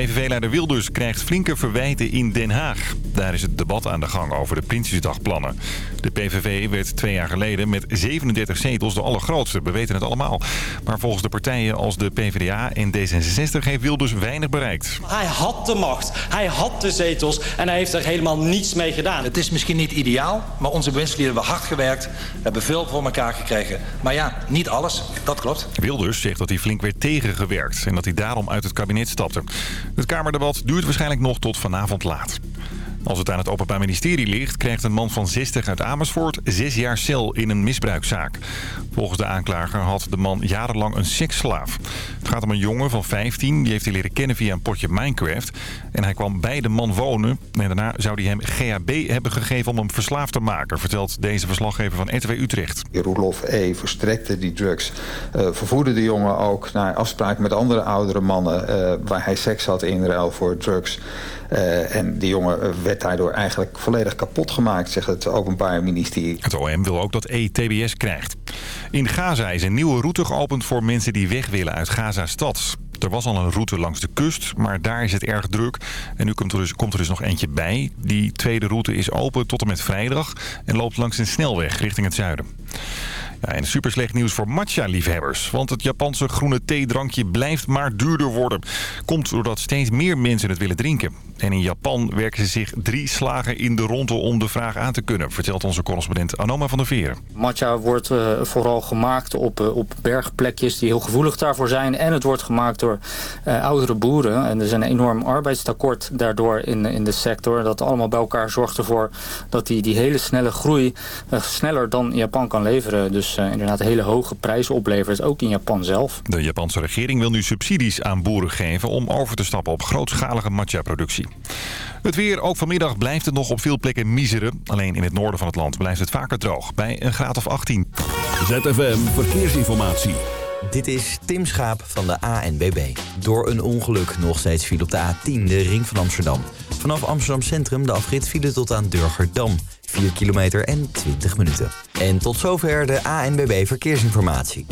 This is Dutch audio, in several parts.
PVV-leider Wilders krijgt flinke verwijten in Den Haag. Daar is het debat aan de gang over de Prinsjesdagplannen. De PVV werd twee jaar geleden met 37 zetels de allergrootste. We weten het allemaal. Maar volgens de partijen als de PvdA en D66 heeft Wilders weinig bereikt. Hij had de macht, hij had de zetels en hij heeft er helemaal niets mee gedaan. Het is misschien niet ideaal, maar onze bewindslieden hebben hard gewerkt. hebben veel voor elkaar gekregen. Maar ja, niet alles, dat klopt. Wilders zegt dat hij flink werd tegengewerkt en dat hij daarom uit het kabinet stapte. Het Kamerdebat duurt waarschijnlijk nog tot vanavond laat. Als het aan het Openbaar Ministerie ligt, krijgt een man van 60 uit Amersfoort zes jaar cel in een misbruikzaak. Volgens de aanklager had de man jarenlang een seksslaaf. Het gaat om een jongen van 15, die heeft hij leren kennen via een potje Minecraft. En hij kwam bij de man wonen en daarna zou hij hem GHB hebben gegeven om hem verslaafd te maken, vertelt deze verslaggever van RTW Utrecht. Roelof E. verstrekte die drugs, uh, vervoerde de jongen ook naar afspraak met andere oudere mannen uh, waar hij seks had in ruil voor drugs. Uh, en die jongen werd daardoor eigenlijk volledig kapot gemaakt, zegt het Openbaar Ministerie. Het OM wil ook dat ETBS krijgt. In Gaza is een nieuwe route geopend voor mensen die weg willen uit Gaza-stad. Er was al een route langs de kust, maar daar is het erg druk. En nu komt er, dus, komt er dus nog eentje bij. Die tweede route is open tot en met vrijdag en loopt langs een snelweg richting het zuiden. Ja, en super slecht nieuws voor matcha-liefhebbers. Want het Japanse groene theedrankje blijft maar duurder worden. Komt doordat steeds meer mensen het willen drinken. En in Japan werken ze zich drie slagen in de ronde om de vraag aan te kunnen, vertelt onze correspondent Anoma van der Veren. Matcha wordt uh, vooral gemaakt op, uh, op bergplekjes die heel gevoelig daarvoor zijn. En het wordt gemaakt door uh, oudere boeren. En er is een enorm arbeidstekort daardoor in, in de sector. Dat allemaal bij elkaar zorgt ervoor dat die, die hele snelle groei sneller dan Japan kan leveren. Dus inderdaad hele hoge prijzen oplevert, ook in Japan zelf. De Japanse regering wil nu subsidies aan boeren geven om over te stappen op grootschalige matcha-productie. Het weer, ook vanmiddag blijft het nog op veel plekken miseren. Alleen in het noorden van het land blijft het vaker droog, bij een graad of 18. ZFM Verkeersinformatie. Dit is Tim Schaap van de ANBB. Door een ongeluk nog steeds viel op de A10, de ring van Amsterdam. Vanaf Amsterdam Centrum de afrit file tot aan Durgerdam. 4 kilometer en 20 minuten. En tot zover de ANBB Verkeersinformatie.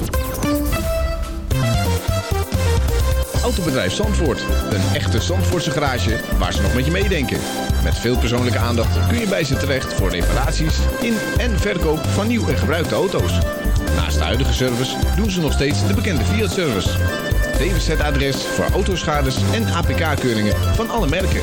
Autobedrijf Zandvoort. Een echte Zandvoortse garage waar ze nog met je meedenken. Met veel persoonlijke aandacht kun je bij ze terecht voor reparaties in en verkoop van nieuw en gebruikte auto's. Naast de huidige service doen ze nog steeds de bekende Fiat-service. DWZ-adres voor autoschades en APK-keuringen van alle merken.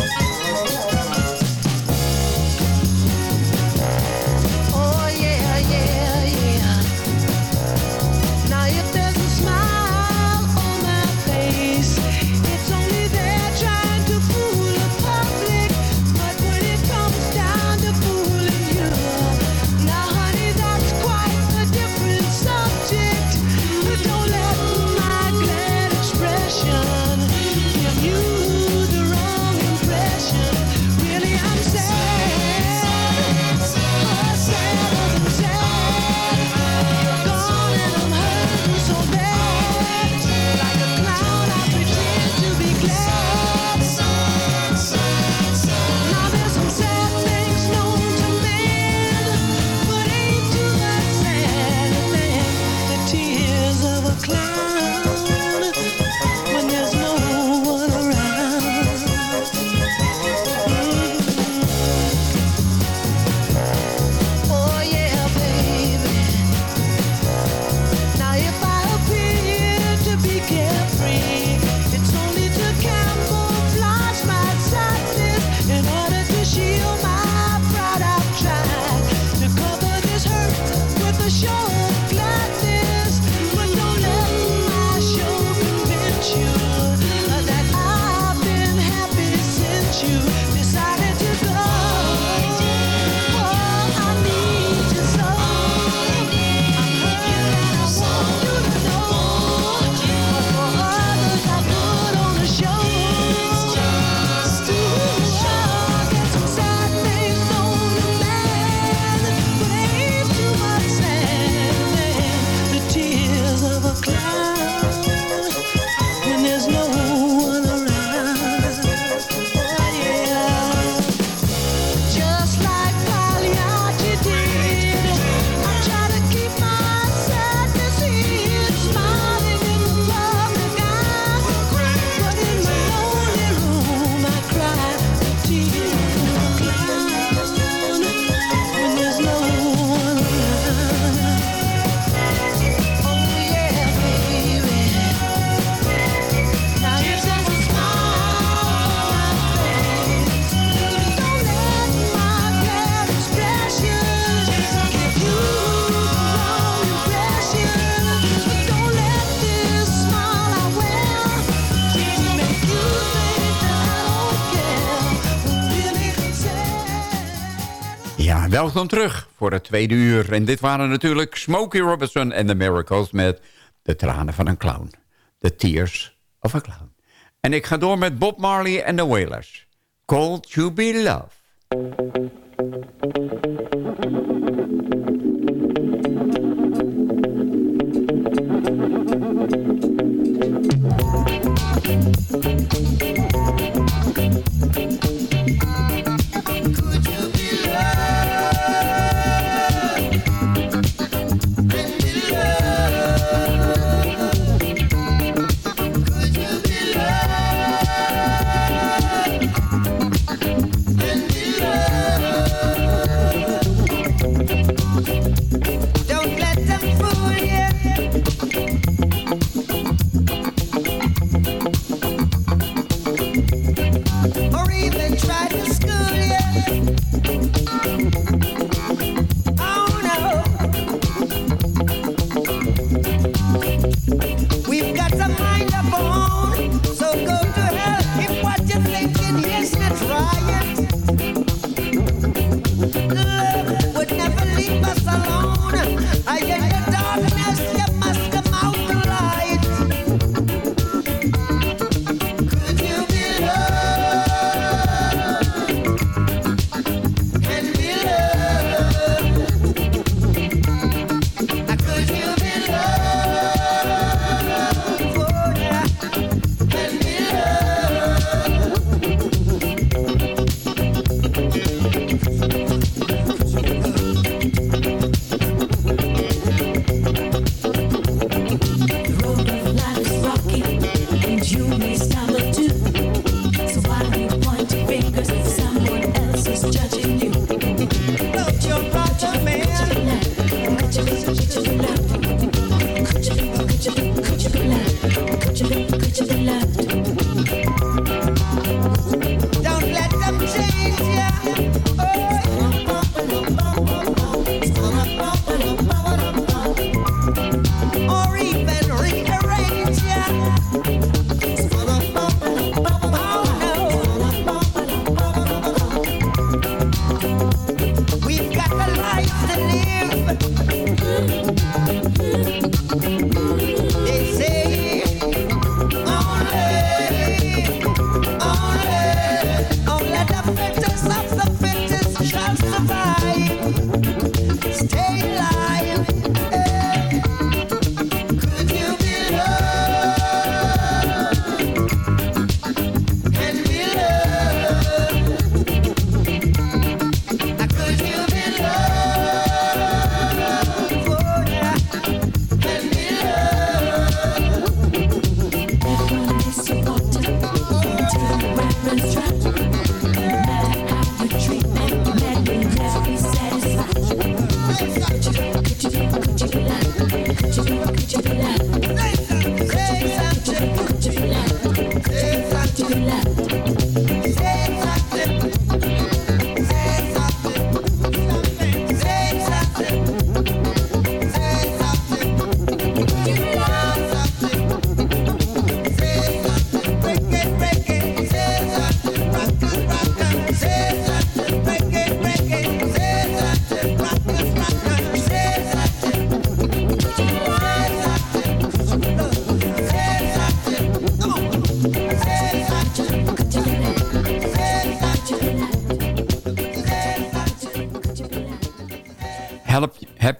Welkom terug voor het tweede uur. En dit waren natuurlijk Smokey Robinson en The Miracles met De tranen van een clown. The Tears of a Clown. En ik ga door met Bob Marley en The Wailers. Called to be Love.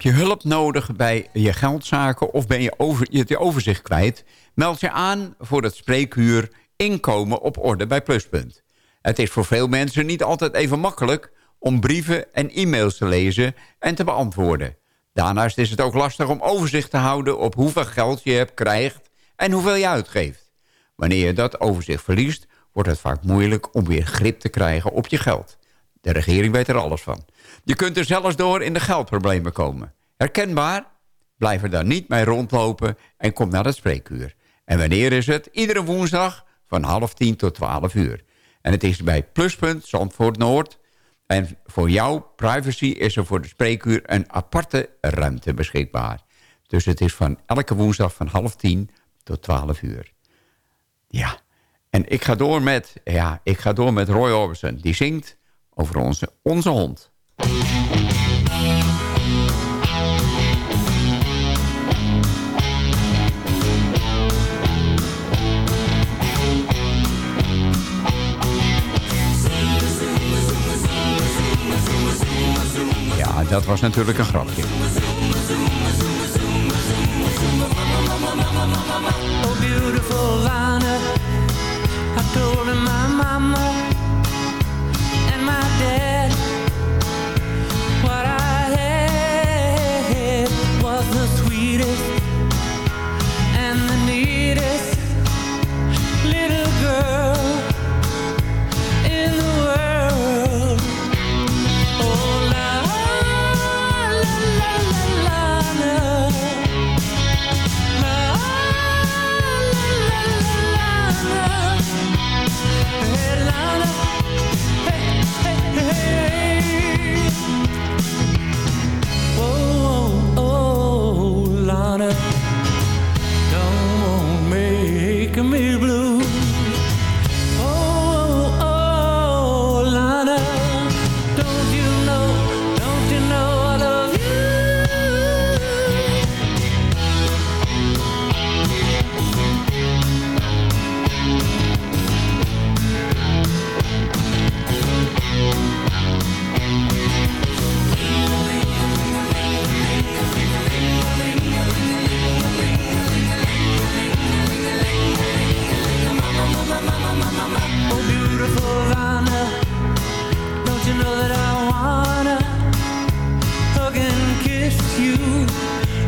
Heb je hulp nodig bij je geldzaken of ben je over, je overzicht kwijt? Meld je aan voor het spreekuur Inkomen op orde bij Pluspunt. Het is voor veel mensen niet altijd even makkelijk om brieven en e-mails te lezen en te beantwoorden. Daarnaast is het ook lastig om overzicht te houden op hoeveel geld je hebt, krijgt en hoeveel je uitgeeft. Wanneer je dat overzicht verliest, wordt het vaak moeilijk om weer grip te krijgen op je geld. De regering weet er alles van. Je kunt er zelfs door in de geldproblemen komen. Herkenbaar? Blijf er dan niet mee rondlopen en kom naar het spreekuur. En wanneer is het? Iedere woensdag van half tien tot twaalf uur. En het is bij Pluspunt Zandvoort Noord. En voor jouw privacy is er voor de spreekuur een aparte ruimte beschikbaar. Dus het is van elke woensdag van half tien tot twaalf uur. Ja, en ik ga door met, ja, ik ga door met Roy Orbison. Die zingt over onze, onze hond. Ja, dat was natuurlijk een grapje.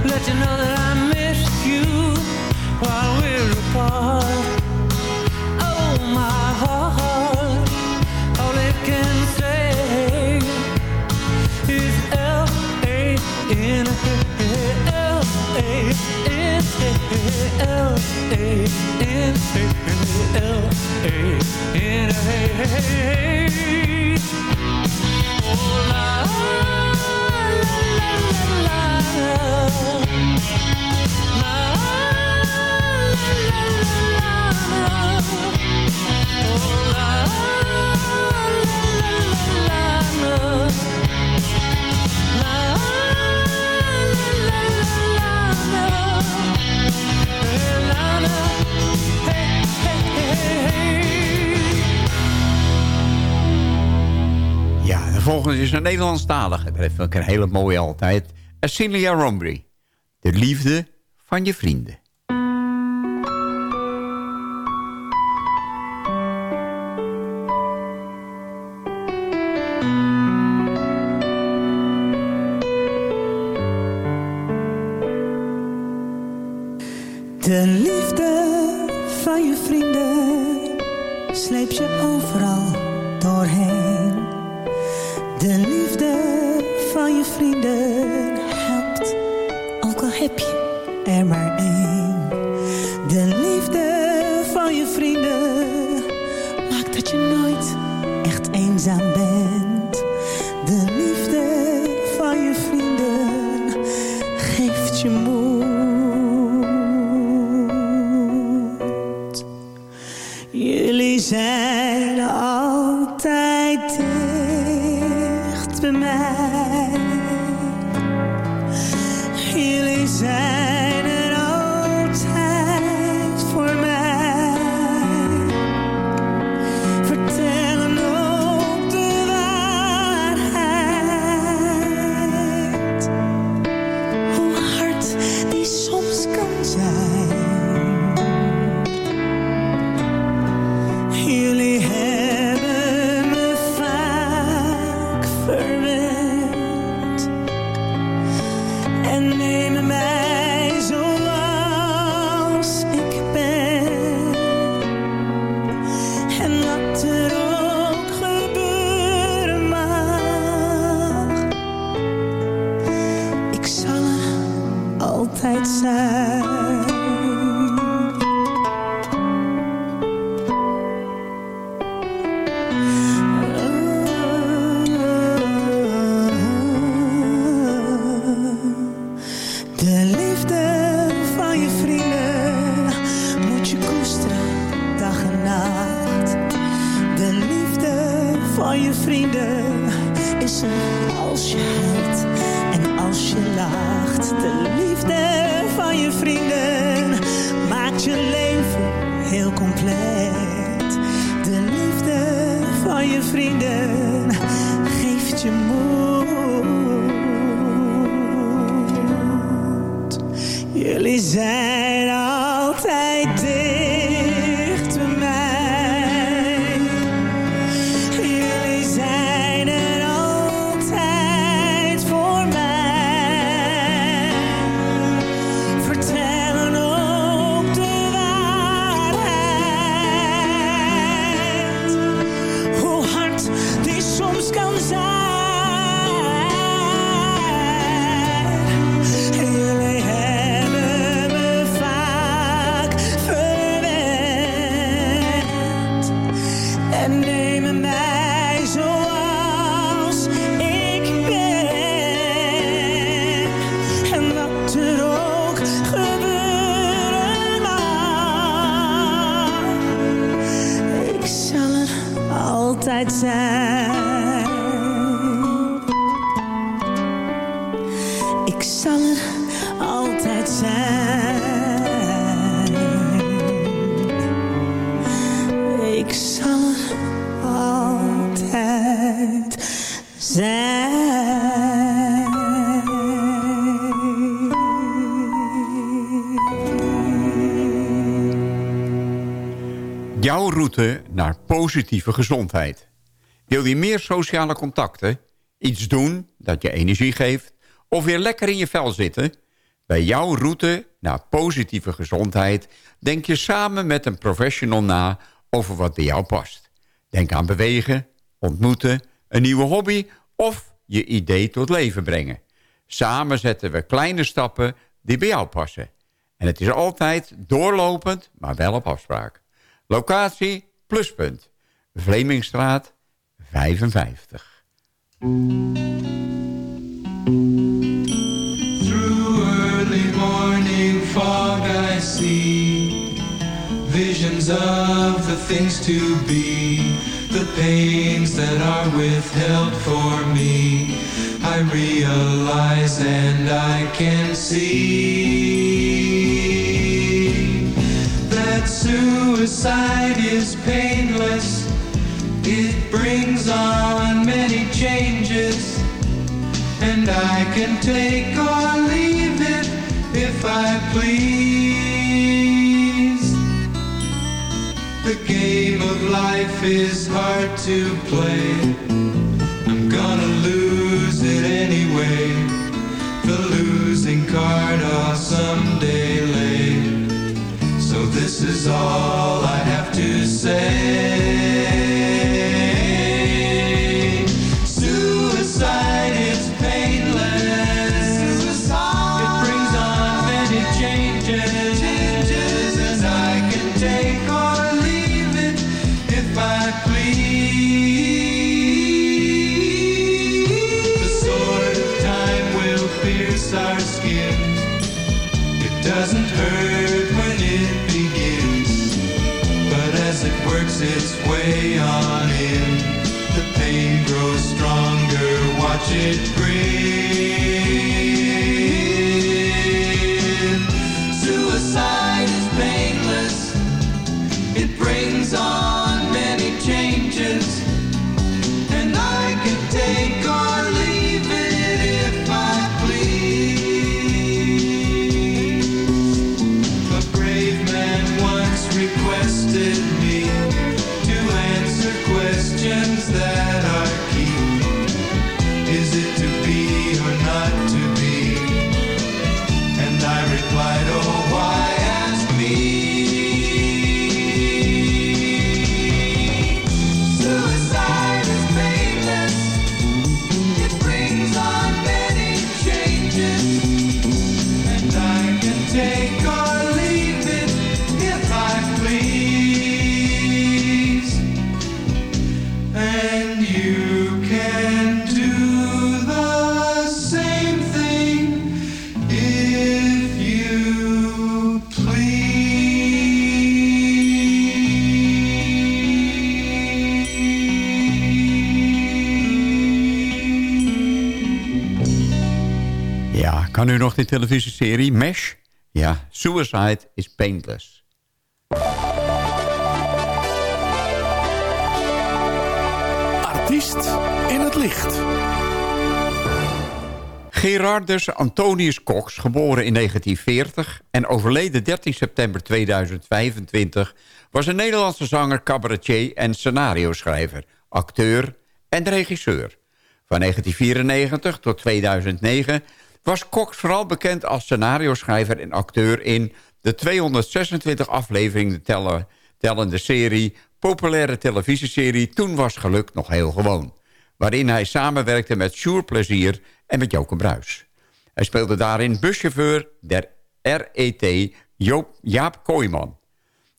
Let you know that I miss you while we're apart. Oh, my heart, all it can say is L A N L A N L A N L A N A. Oh, love. volgende is een Nederlandstalige. Dat vind ik een hele mooie altijd. Cecilia Rombry. De liefde van je vrienden. and naar positieve gezondheid. Wil je meer sociale contacten? Iets doen dat je energie geeft? Of weer lekker in je vel zitten? Bij jouw route naar positieve gezondheid... denk je samen met een professional na over wat bij jou past. Denk aan bewegen, ontmoeten, een nieuwe hobby... of je idee tot leven brengen. Samen zetten we kleine stappen die bij jou passen. En het is altijd doorlopend, maar wel op afspraak. Locatie Pluspunt. Vlemingstraat 55. Through early morning fog I see visions of the things to be, the pains that are withheld for me. I realize and I can see suicide is painless. It brings on many changes. And I can take or leave it if I please. The game of life is hard to play. I'm gonna lose it anyway. The losing card I'll someday lay. So this is all I have to say. Televisieserie Mesh? Ja, Suicide is Painless. Artiest in het licht. Gerardus Antonius Cox, geboren in 1940 en overleden 13 september 2025... was een Nederlandse zanger, cabaretier en scenario-schrijver, acteur en regisseur. Van 1994 tot 2009 was Cox vooral bekend als scenario-schrijver en acteur... in de 226 afleveringen tellen, tellende serie... populaire televisieserie Toen was geluk nog heel gewoon... waarin hij samenwerkte met Sjoerd Plezier en met Joke Bruis. Hij speelde daarin buschauffeur der RET Joop, Jaap Kooijman.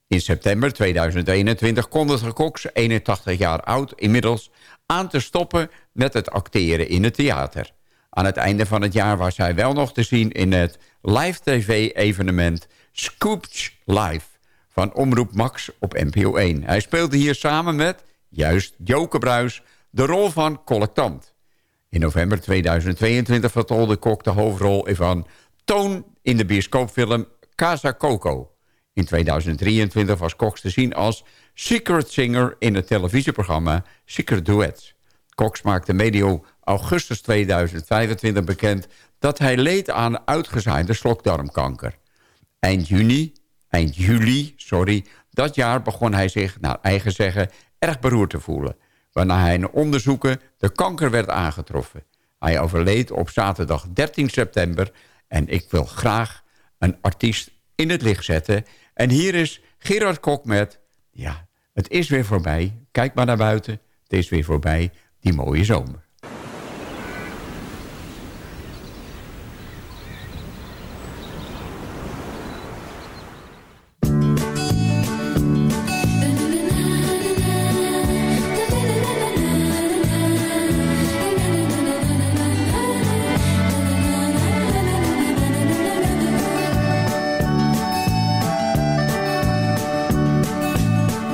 In september 2021 kondigde Cox, 81 jaar oud inmiddels... aan te stoppen met het acteren in het theater. Aan het einde van het jaar was hij wel nog te zien in het live tv-evenement Scoops Live van Omroep Max op NPO 1. Hij speelde hier samen met, juist, Joke Bruis, de rol van collectant. In november 2022 vertolde Kok de hoofdrol van Toon in de bioscoopfilm Casa Coco. In 2023 was Cox te zien als Secret Singer in het televisieprogramma Secret Duets. Cox maakte medio augustus 2025 bekend dat hij leed aan uitgezaaide slokdarmkanker. Eind juni, eind juli, sorry, dat jaar begon hij zich naar eigen zeggen erg beroerd te voelen. Waarna hij in onderzoeken de kanker werd aangetroffen. Hij overleed op zaterdag 13 september en ik wil graag een artiest in het licht zetten. En hier is Gerard Kok met, ja, het is weer voorbij. Kijk maar naar buiten, het is weer voorbij, die mooie zomer.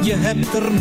Je hebt er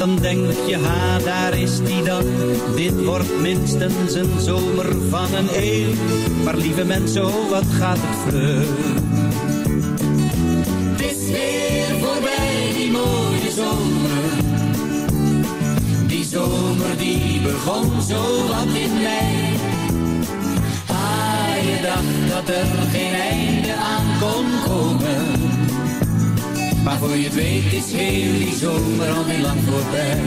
Dan denk je, ha, daar is die dan. Dit wordt minstens een zomer van een eeuw. Maar lieve mensen, oh, wat gaat het vlug. Het is weer voorbij, die mooie zomer. Die zomer die begon zo wat in mei. Ah, je dacht dat er geen einde aan kon komen. Maar voor je het weet is heel die zomer al heel lang voorbij.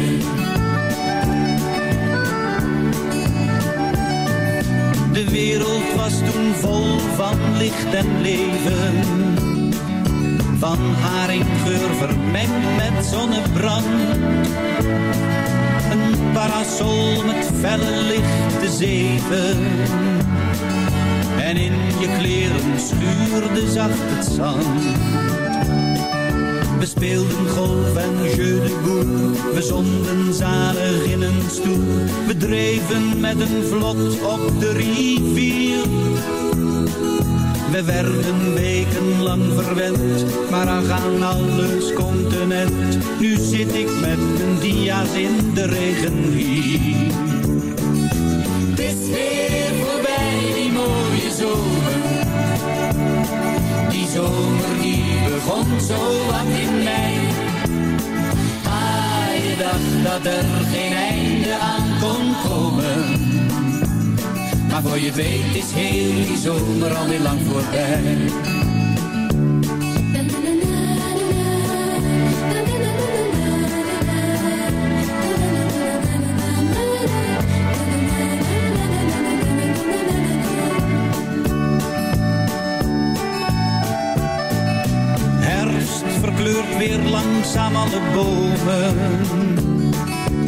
De wereld was toen vol van licht en leven. Van haringgeur vermengd met zonnebrand. Een parasol met felle lichte zeven. En in je kleren schuurde zacht het zand. We speelden golf en jeu de boer. We zonden zalig in een stoel. We dreven met een vlot op de rivier. We werden wekenlang verwend, maar aan alles continent. Nu zit ik met mijn dia's in de regen hier. Het is weer voorbij, die mooie zomer. Die zomer die begon zo wat dat er geen einde aan kon komen. Maar voor je weet is heel die zomer alweer lang voorbij. Herfst verkleurt weer langzaam alle bomen.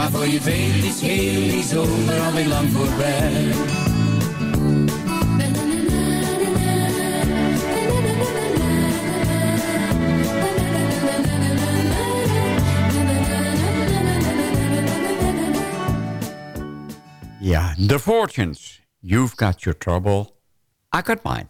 Maar voor je weet is heel die zomer alweer lang voorbij. Ja, The Fortunes. You've got your trouble. I got mine.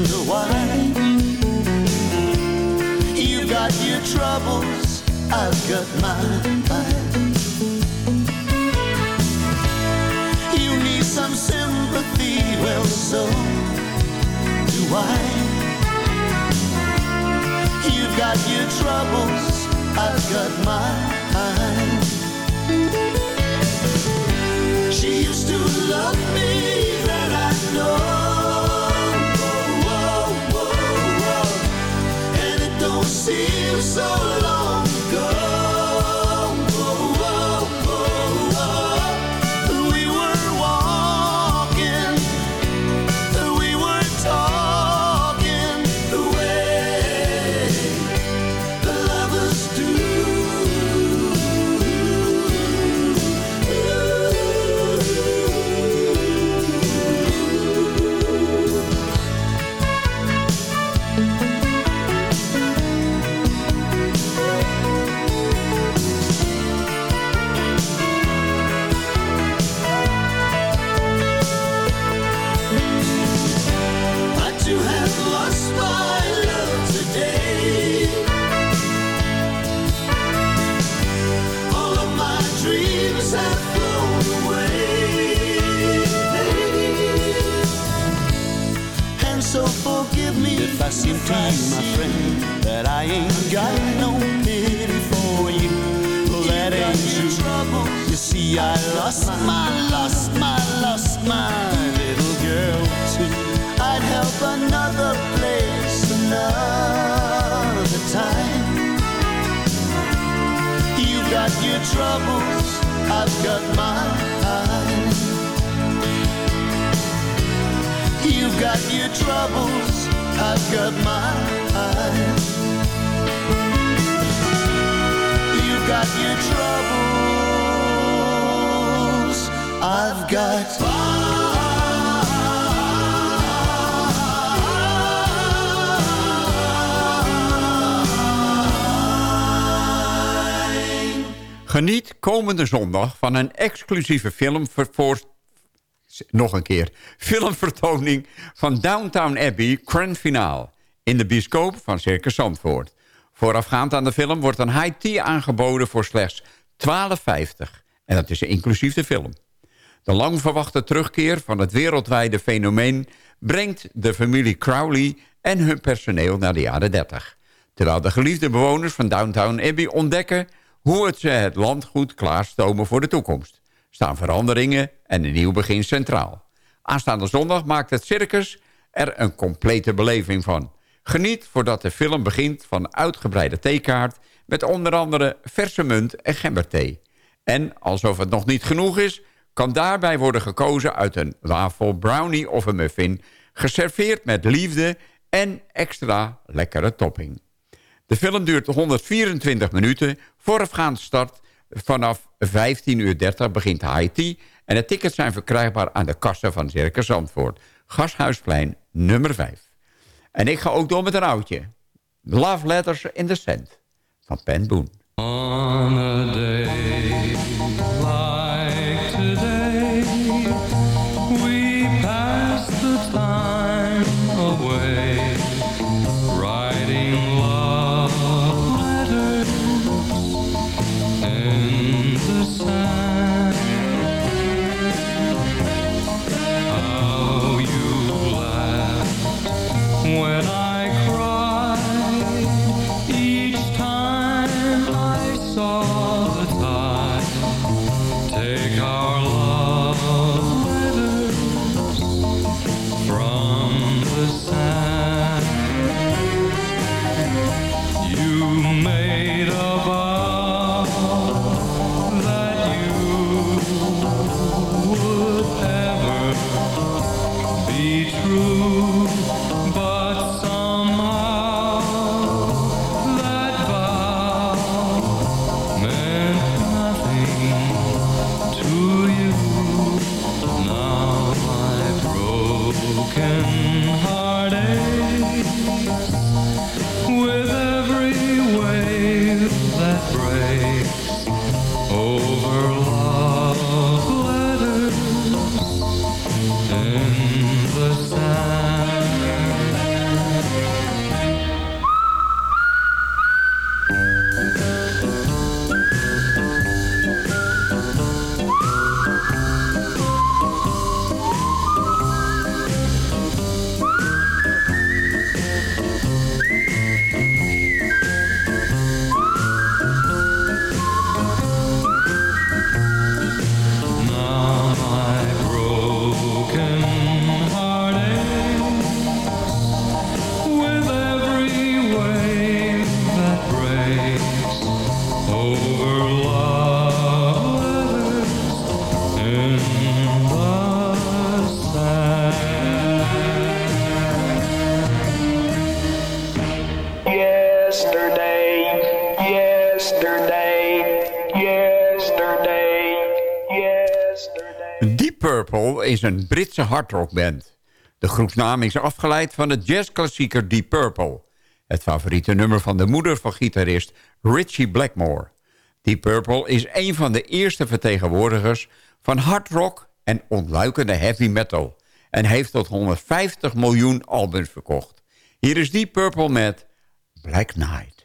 Wonder why. You got your troubles, I've got mine. You need some sympathy, well, so do I. You've got your troubles, I've got mine. She used to love me, so long if seem to you, my friend, that I ain't got no pity for you. Well, that ain't true. You see, I lost my, lost my, lost my little girl too. I'd help another place another time. You got your troubles, I've got mine. You got your troubles, I've got mine. You got your troubles, I've got Geniet komende zondag van een exclusieve film voor... Nog een keer. Filmvertoning van Downtown Abbey Grand Finale. In de bioscoop van Circus Zandvoort. Voorafgaand aan de film wordt een high tea aangeboden voor slechts 12,50. En dat is inclusief de film. De lang verwachte terugkeer van het wereldwijde fenomeen... brengt de familie Crowley en hun personeel naar de jaren 30. Terwijl de geliefde bewoners van Downtown Abbey ontdekken... hoe het ze het landgoed klaarstomen voor de toekomst. Staan veranderingen en een nieuw begin centraal. Aanstaande zondag maakt het circus er een complete beleving van. Geniet voordat de film begint van uitgebreide theekaart... met onder andere verse munt en gemberthee. En alsof het nog niet genoeg is... kan daarbij worden gekozen uit een wafel, brownie of een muffin... geserveerd met liefde en extra lekkere topping. De film duurt 124 minuten. Voorafgaand start vanaf 15.30 uur begint Haiti... en de tickets zijn verkrijgbaar aan de kassa van Circus Zandvoort. Gashuisplein nummer 5. En ik ga ook door met een oudje. Love Letters in the Sand van Pen Boone. On a day een Britse hardrockband. De groepsnaam is afgeleid van de jazzklassieker Deep Purple. Het favoriete nummer van de moeder van gitarist Richie Blackmore. Deep Purple is een van de eerste vertegenwoordigers van hardrock en ontluikende heavy metal. En heeft tot 150 miljoen albums verkocht. Hier is Deep Purple met Black Knight.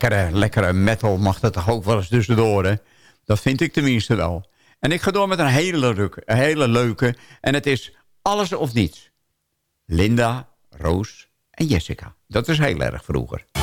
Lekkere, lekkere metal mag dat toch ook wel eens tussendoor, hè? Dat vind ik tenminste wel. En ik ga door met een hele, leuke, een hele leuke. En het is Alles of Niets. Linda, Roos en Jessica. Dat is heel erg vroeger.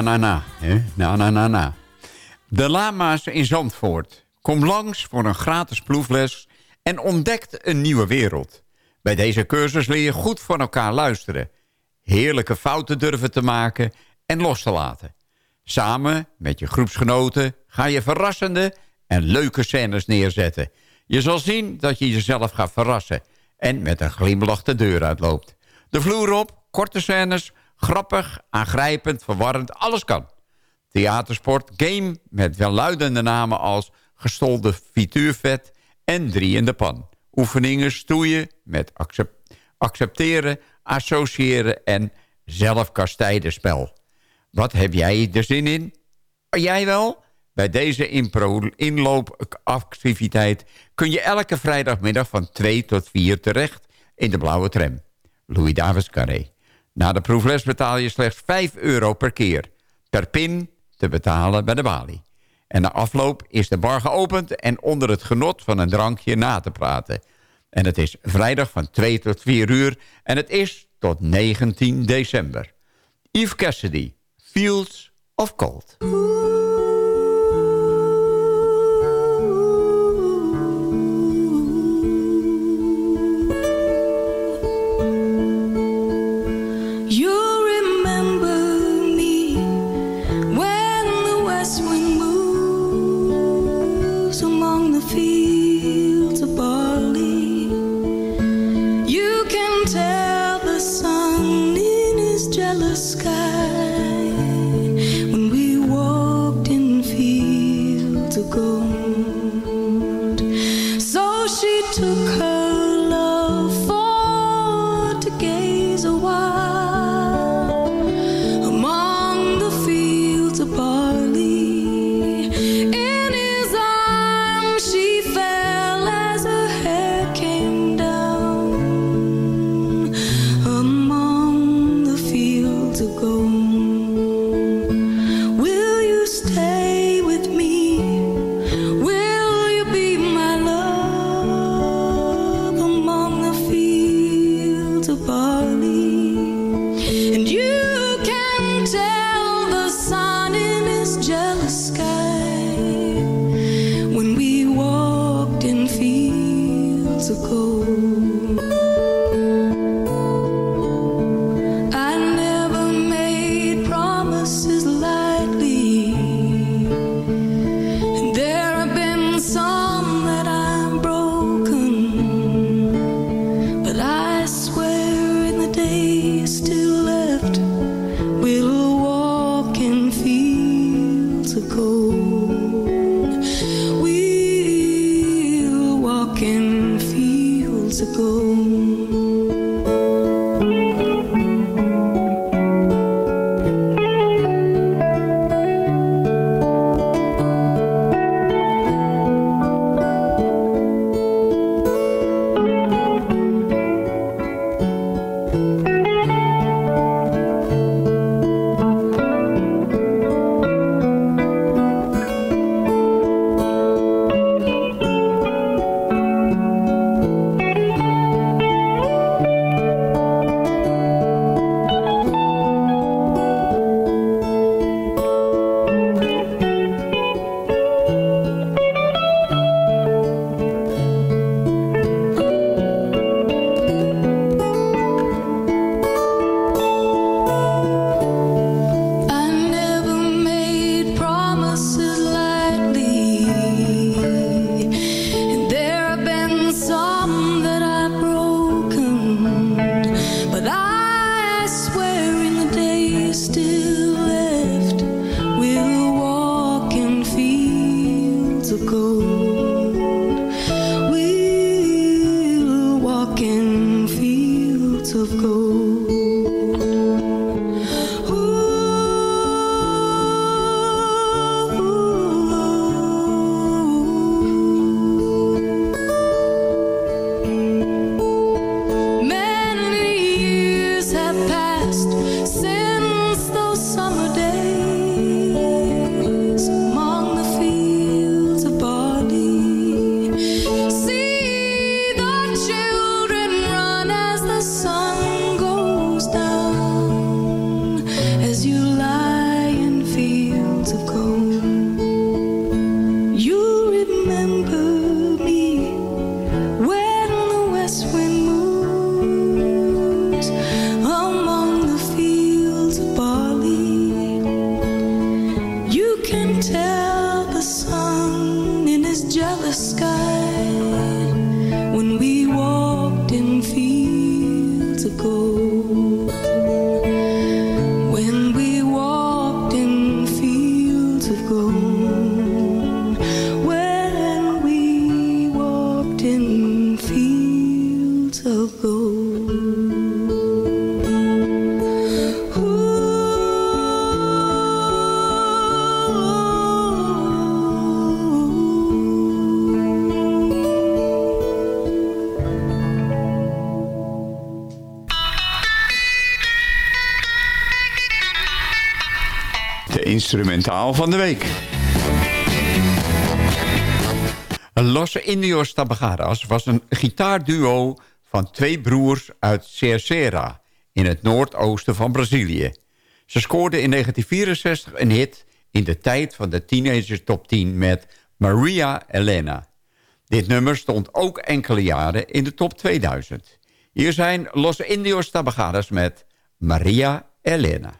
Na na na. Hè? Na na na na. De lama's in Zandvoort. Kom langs voor een gratis proefles en ontdekt een nieuwe wereld. Bij deze cursus leer je goed van elkaar luisteren. Heerlijke fouten durven te maken en los te laten. Samen met je groepsgenoten ga je verrassende en leuke scènes neerzetten. Je zal zien dat je jezelf gaat verrassen en met een glimlach de deur uitloopt. De vloer op, korte scènes, grappig, aangrijpend, verwarrend, alles kan. Theatersport, game met welluidende namen als gestolde frituurvet en drie in de pan. Oefeningen stoeien met accep- accepteren, associëren en zelfkastijden spel. Wat heb jij er zin in? Jij wel? Bij deze inloopactiviteit kun je elke vrijdagmiddag van 2 tot 4 terecht in de blauwe tram. Louis Davis Carré. Na de proefles betaal je slechts 5 euro per keer. Per pin te betalen bij de balie. En na afloop is de bar geopend en onder het genot van een drankje na te praten. En het is vrijdag van 2 tot 4 uur en het is tot 19 december. Yves Cassidy, Fields of Cold. instrumentaal van de week. Los Indios Tabagaras was een gitaarduo van twee broers uit Ceará in het noordoosten van Brazilië. Ze scoorden in 1964 een hit in de tijd van de teenager top 10 met Maria Elena. Dit nummer stond ook enkele jaren in de top 2000. Hier zijn Los Indios Tabagaras met Maria Elena.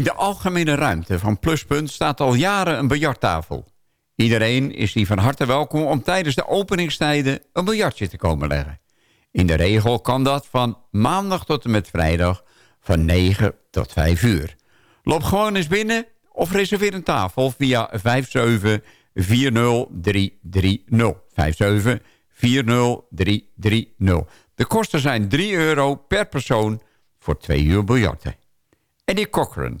In de algemene ruimte van Pluspunt staat al jaren een biljarttafel. Iedereen is hier van harte welkom om tijdens de openingstijden een biljartje te komen leggen. In de regel kan dat van maandag tot en met vrijdag van 9 tot 5 uur. Loop gewoon eens binnen of reserveer een tafel via 5740330. 5740330. De kosten zijn 3 euro per persoon voor 2 uur biljarten. Eddie Cochran,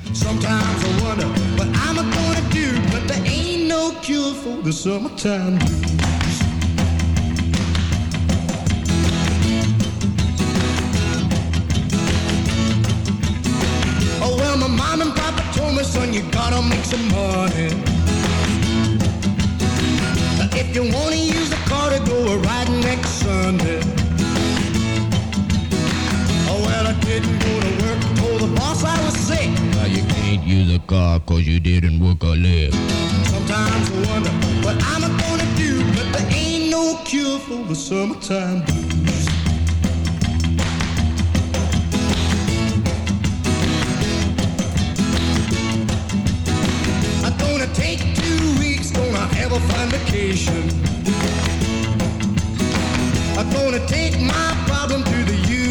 Sometimes I wonder what I'm a gonna do, but there ain't no cure for the summertime blues. Oh well, my mom and papa told me, son, you gotta make some money. If you wanna use a car to go a riding next Sunday. I didn't go to work, told the boss I was sick. Now you can't use a car cause you didn't work a lick. Sometimes I wonder what I'm gonna do, but there ain't no cure for the summertime blues. I'm gonna take two weeks, gonna have a fun vacation. I'm gonna take my problem to the United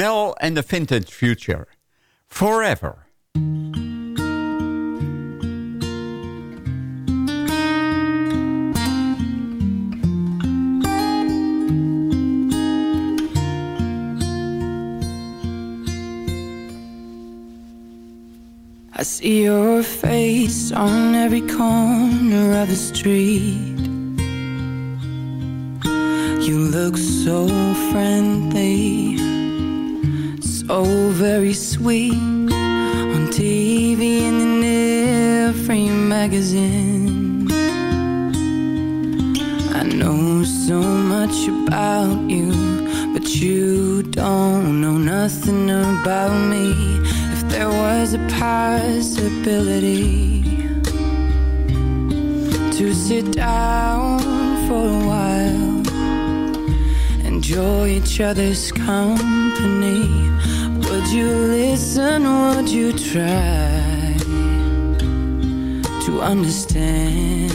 Mel and the Vintage Future. Forever. I see your face on every corner of the street. You look so friendly, so very sweet. On TV and in every magazine. I know so much about you, but you don't know nothing about me. If there was a possibility to sit down for a while, enjoy each other's company, would you listen? Would you try to understand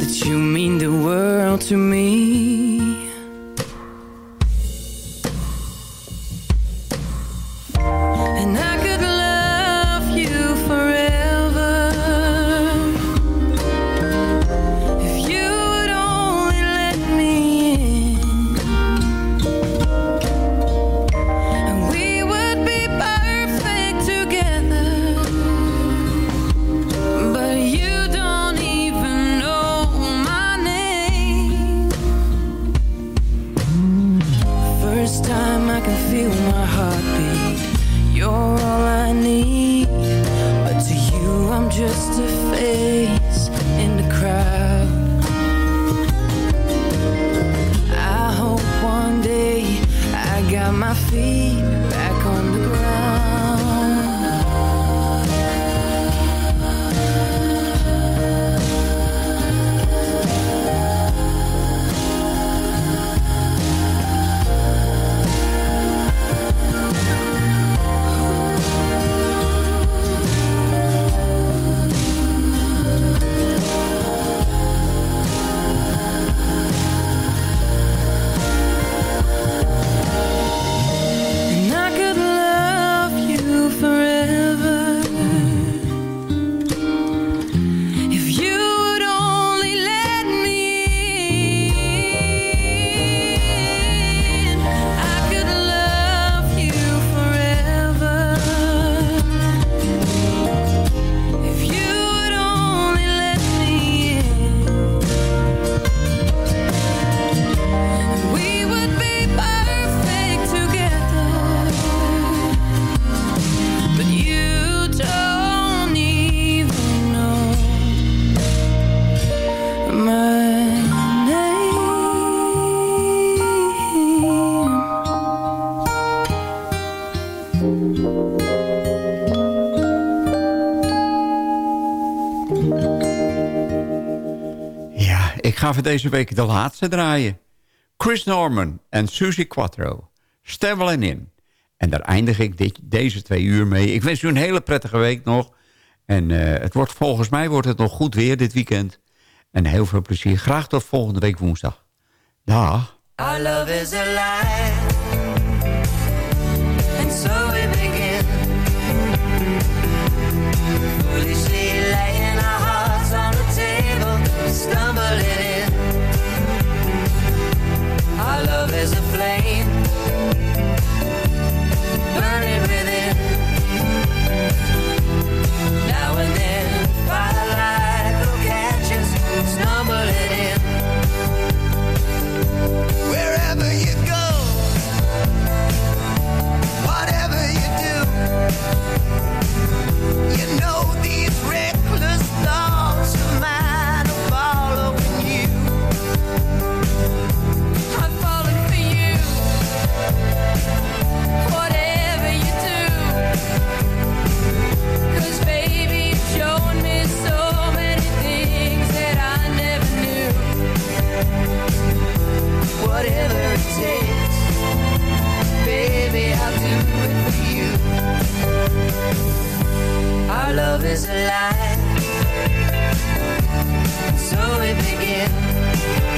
that you mean the world to me? Ga voor deze week de laatste draaien. Chris Norman en Susie Quattro. Stemmen in. En daar eindig ik dit, deze twee uur mee. Ik wens u een hele prettige week nog. En eh, het wordt, volgens mij wordt het nog goed weer dit weekend. En heel veel plezier. Graag tot volgende week woensdag. Dag. Our love is a A flame, burning within. Now and then, firelight will catch us, stumbling in. Wherever you go, whatever you do, you know Whatever it takes, baby, I'll do it for you. Our love is alive. So we begin.